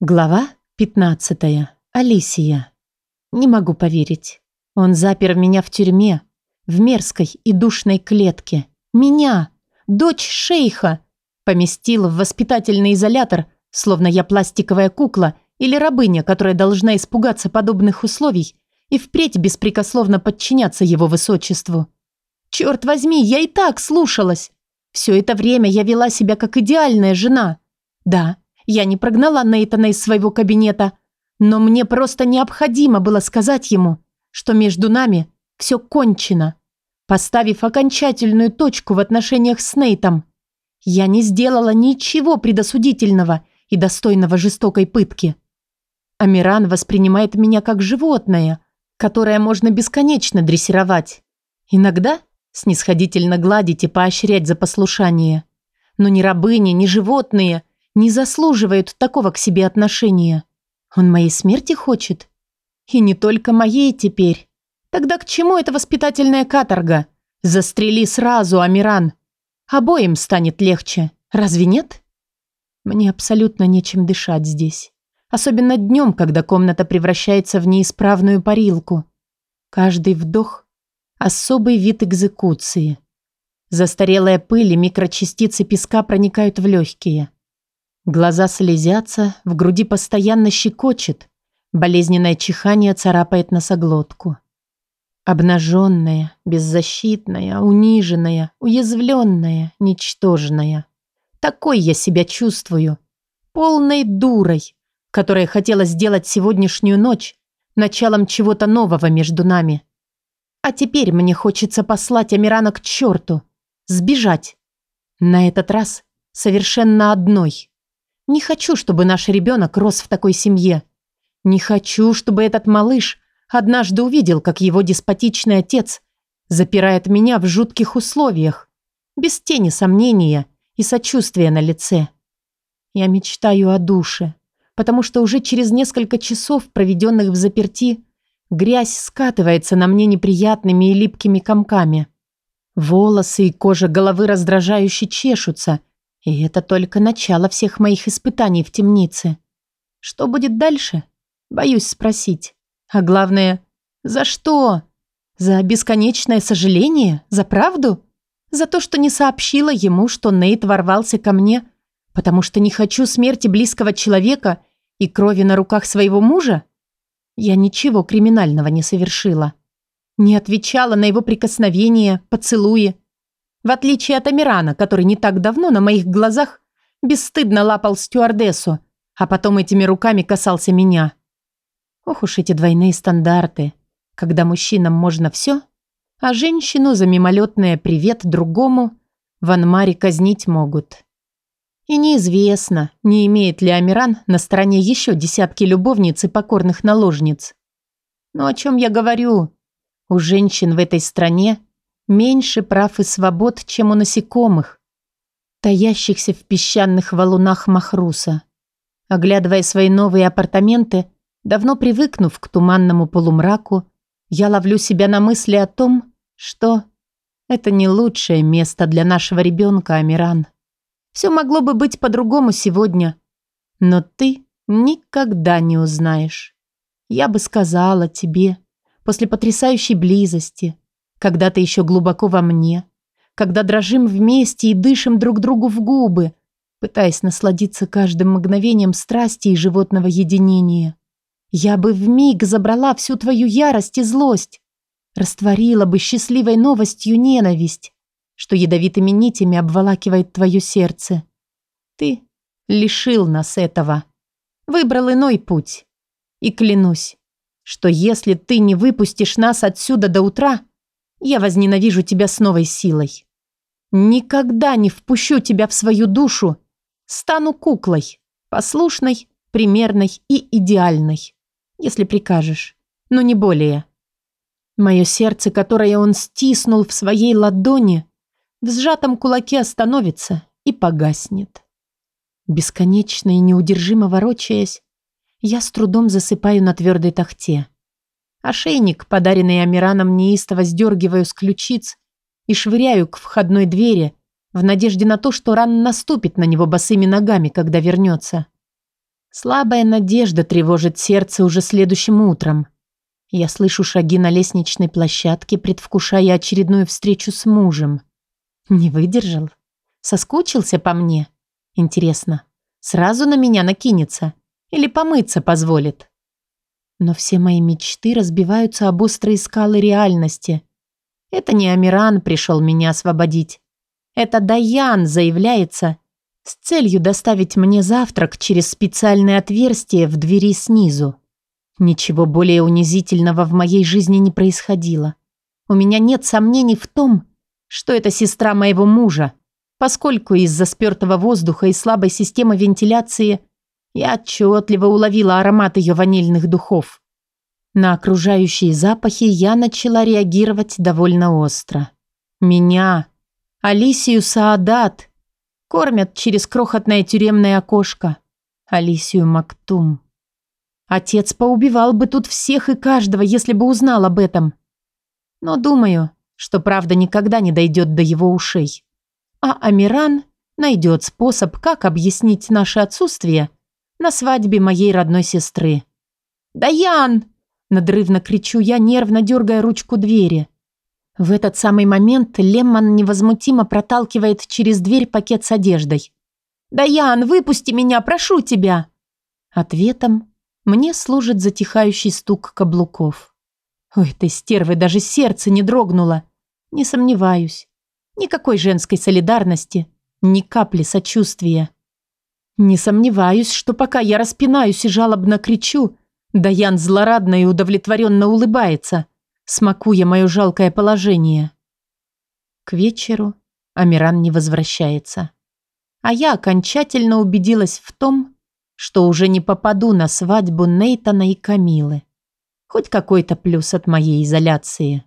Глава 15. Алисия. Не могу поверить. Он запер меня в тюрьме, в мерзкой и душной клетке. Меня, дочь шейха, поместил в воспитательный изолятор, словно я пластиковая кукла или рабыня, которая должна испугаться подобных условий и впредь беспрекословно подчиняться его высочеству. Черт возьми, я и так слушалась. Все это время я вела себя как идеальная жена. Да, я не прогнала Нейтана из своего кабинета, но мне просто необходимо было сказать ему, что между нами все кончено, поставив окончательную точку в отношениях с Нейтом. Я не сделала ничего предосудительного и достойного жестокой пытки. Амиран воспринимает меня как животное, которое можно бесконечно дрессировать. Иногда снисходительно гладить и поощрять за послушание. Но ни рабыни, ни животные не заслуживают такого к себе отношения. Он моей смерти хочет? И не только моей теперь. Тогда к чему эта воспитательная каторга? Застрели сразу, Амиран. Обоим станет легче. Разве нет? Мне абсолютно нечем дышать здесь. Особенно днем, когда комната превращается в неисправную парилку. Каждый вдох – особый вид экзекуции. Застарелая пыль и микрочастицы песка проникают в легкие. Глаза слезятся, в груди постоянно щекочет. Болезненное чихание царапает носоглотку. Обнаженная, беззащитная, униженная, уязвленная, ничтожная. Такой я себя чувствую. Полной дурой, которая хотела сделать сегодняшнюю ночь началом чего-то нового между нами. А теперь мне хочется послать Амирана к черту. Сбежать. На этот раз совершенно одной. Не хочу, чтобы наш ребенок рос в такой семье. Не хочу, чтобы этот малыш однажды увидел, как его деспотичный отец запирает меня в жутких условиях, без тени сомнения и сочувствия на лице. Я мечтаю о душе, потому что уже через несколько часов, проведенных в заперти, грязь скатывается на мне неприятными и липкими комками. Волосы и кожа головы раздражающе чешутся, и это только начало всех моих испытаний в темнице. Что будет дальше? Боюсь спросить. А главное, за что? За бесконечное сожаление? За правду? За то, что не сообщила ему, что Нейт ворвался ко мне, потому что не хочу смерти близкого человека и крови на руках своего мужа? Я ничего криминального не совершила. Не отвечала на его прикосновения, поцелуи, в отличие от Амирана, который не так давно на моих глазах бесстыдно лапал стюардессу, а потом этими руками касался меня. Ох уж эти двойные стандарты, когда мужчинам можно все, а женщину за мимолетное «привет» другому в Анмаре казнить могут. И неизвестно, не имеет ли Амиран на стороне еще десятки любовниц и покорных наложниц. Но о чем я говорю? У женщин в этой стране меньше прав и свобод, чем у насекомых, таящихся в песчаных валунах Махруса. Оглядывая свои новые апартаменты, давно привыкнув к туманному полумраку, я ловлю себя на мысли о том, что это не лучшее место для нашего ребенка, Амиран. Все могло бы быть по-другому сегодня, но ты никогда не узнаешь. Я бы сказала тебе, после потрясающей близости, когда ты еще глубоко во мне, когда дрожим вместе и дышим друг другу в губы, пытаясь насладиться каждым мгновением страсти и животного единения. Я бы вмиг забрала всю твою ярость и злость, растворила бы счастливой новостью ненависть, что ядовитыми нитями обволакивает твое сердце. Ты лишил нас этого, выбрал иной путь. И клянусь, что если ты не выпустишь нас отсюда до утра, я возненавижу тебя с новой силой. Никогда не впущу тебя в свою душу. Стану куклой, послушной, примерной и идеальной, если прикажешь, но не более. Мое сердце, которое он стиснул в своей ладони, в сжатом кулаке остановится и погаснет. Бесконечно и неудержимо ворочаясь, я с трудом засыпаю на твердой тахте. Ошейник, подаренный Амираном, неистово сдергиваю с ключиц и швыряю к входной двери в надежде на то, что ран наступит на него босыми ногами, когда вернется. Слабая надежда тревожит сердце уже следующим утром. Я слышу шаги на лестничной площадке, предвкушая очередную встречу с мужем. Не выдержал? Соскучился по мне? Интересно, сразу на меня накинется? Или помыться позволит? Но все мои мечты разбиваются об острые скалы реальности. Это не Амиран пришел меня освободить. Это Даян заявляется с целью доставить мне завтрак через специальное отверстие в двери снизу. Ничего более унизительного в моей жизни не происходило. У меня нет сомнений в том, что это сестра моего мужа, поскольку из-за спертого воздуха и слабой системы вентиляции я отчетливо уловила аромат ее ванильных духов. На окружающие запахи я начала реагировать довольно остро. Меня, Алисию Саадат, кормят через крохотное тюремное окошко. Алисию Мактум. Отец поубивал бы тут всех и каждого, если бы узнал об этом. Но думаю, что правда никогда не дойдет до его ушей. А Амиран найдет способ, как объяснить наше отсутствие на свадьбе моей родной сестры. «Даян!» – надрывно кричу я, нервно дергая ручку двери. В этот самый момент Лемман невозмутимо проталкивает через дверь пакет с одеждой. «Даян, выпусти меня, прошу тебя!» Ответом мне служит затихающий стук каблуков. У этой стервы даже сердце не дрогнуло. Не сомневаюсь. Никакой женской солидарности, ни капли сочувствия. Не сомневаюсь, что пока я распинаюсь и жалобно кричу, Даян злорадно и удовлетворенно улыбается, смакуя мое жалкое положение. К вечеру Амиран не возвращается. А я окончательно убедилась в том, что уже не попаду на свадьбу Нейтана и Камилы. Хоть какой-то плюс от моей изоляции.